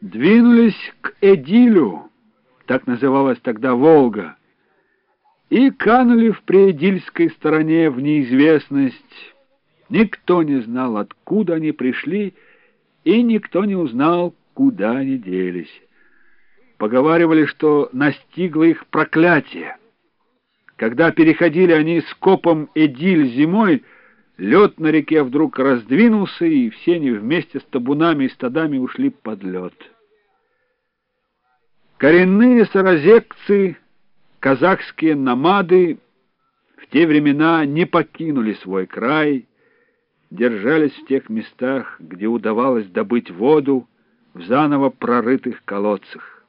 Двинулись к Эдилю, так называлась тогда Волга, и канули в преэдильской стороне в неизвестность. Никто не знал, откуда они пришли, и никто не узнал, куда они делись. Поговаривали, что настигло их проклятие. Когда переходили они с копом Эдиль зимой, лед на реке вдруг раздвинулся, и все они вместе с табунами и стадами ушли под лед. Коренные саразекцы, казахские намады в те времена не покинули свой край, держались в тех местах, где удавалось добыть воду в заново прорытых колодцах.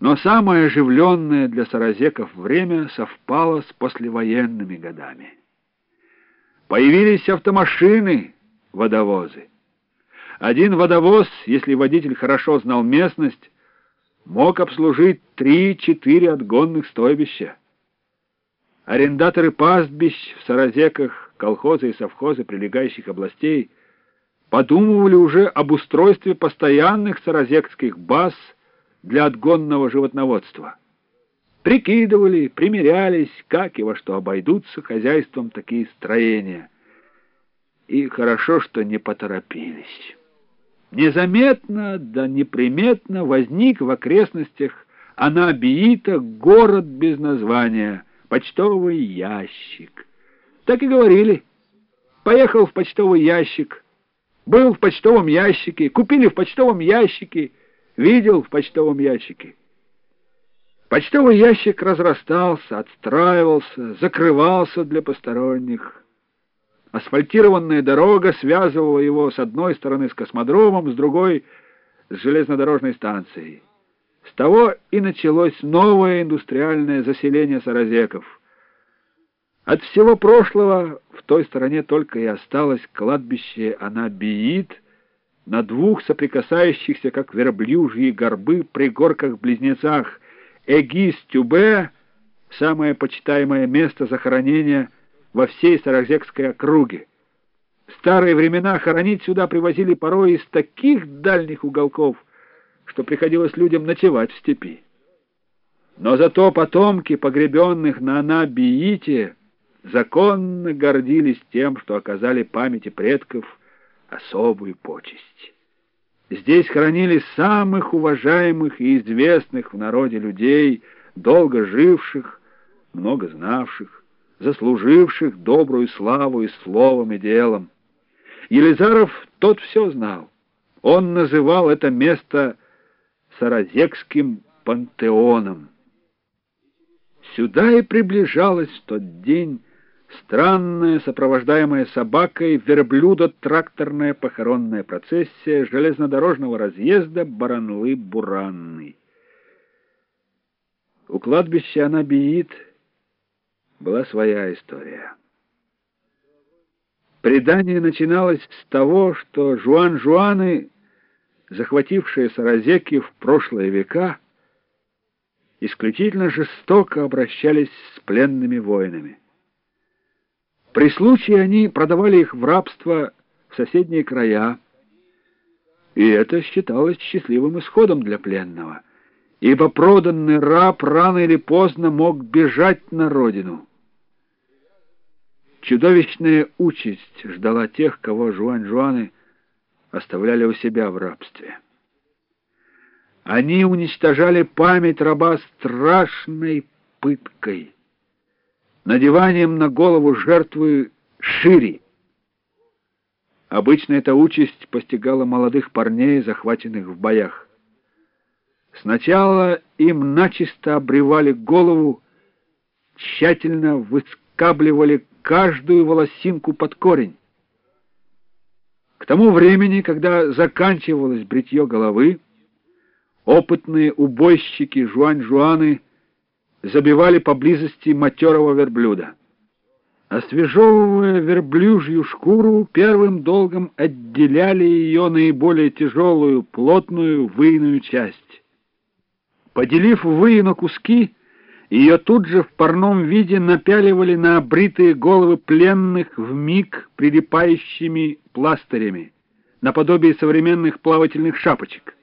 Но самое оживленное для саразеков время совпало с послевоенными годами. Появились автомашины, водовозы. Один водовоз, если водитель хорошо знал местность, мог обслужить три-четыре отгонных стойбища. Арендаторы пастбищ в Саразеках, колхозы и совхозы прилегающих областей подумывали уже об устройстве постоянных саразекских баз для отгонного животноводства. Прикидывали, примерялись, как и во что обойдутся хозяйством такие строения. И хорошо, что не поторопились. Незаметно да неприметно возник в окрестностях Анабиита город без названия, почтовый ящик. Так и говорили. Поехал в почтовый ящик, был в почтовом ящике, купили в почтовом ящике, видел в почтовом ящике. Почтовый ящик разрастался, отстраивался, закрывался для посторонних. Асфальтированная дорога связывала его с одной стороны с космодромом, с другой — с железнодорожной станцией. С того и началось новое индустриальное заселение саразеков. От всего прошлого в той стороне только и осталось кладбище Анабиит на двух соприкасающихся, как верблюжьи горбы, пригорках-близнецах Эгис-Тюбе, самое почитаемое место захоронения — во всей Саразекской округе. В старые времена хоронить сюда привозили порой из таких дальних уголков, что приходилось людям ночевать в степи. Но зато потомки погребенных на Анабиите законно гордились тем, что оказали памяти предков особую почесть. Здесь хоронили самых уважаемых и известных в народе людей, долго живших, много знавших заслуживших добрую славу и словом, и делом. Елизаров тот все знал. Он называл это место Саразекским пантеоном. Сюда и приближалась в тот день странная, сопровождаемая собакой, верблюдо-тракторная похоронная процессия железнодорожного разъезда Баранлы-Буранны. У кладбища она биит была своя история. Предание начиналось с того, что Жуан-Жуаны, захватившие Саразеки в прошлые века, исключительно жестоко обращались с пленными воинами. При случае они продавали их в рабство в соседние края, и это считалось счастливым исходом для пленного, ибо проданный раб рано или поздно мог бежать на родину. Чудовищная участь ждала тех, кого Жуань-Жуаны оставляли у себя в рабстве. Они уничтожали память раба страшной пыткой, надеванием на голову жертвы шири. Обычно эта участь постигала молодых парней, захваченных в боях. Сначала им начисто обревали голову, тщательно выскабливали каждую волосинку под корень. К тому времени, когда заканчивалось бритье головы, опытные убойщики Жуань-Жуаны забивали поблизости матерого верблюда. Освежевывая верблюжью шкуру, первым долгом отделяли ее наиболее тяжелую, плотную выйную часть. Поделив выи на куски, ее тут же в парном виде напяливали на обритые головы пленных в миг прилипающими пластырями. наподобие современных плавательных шапочек.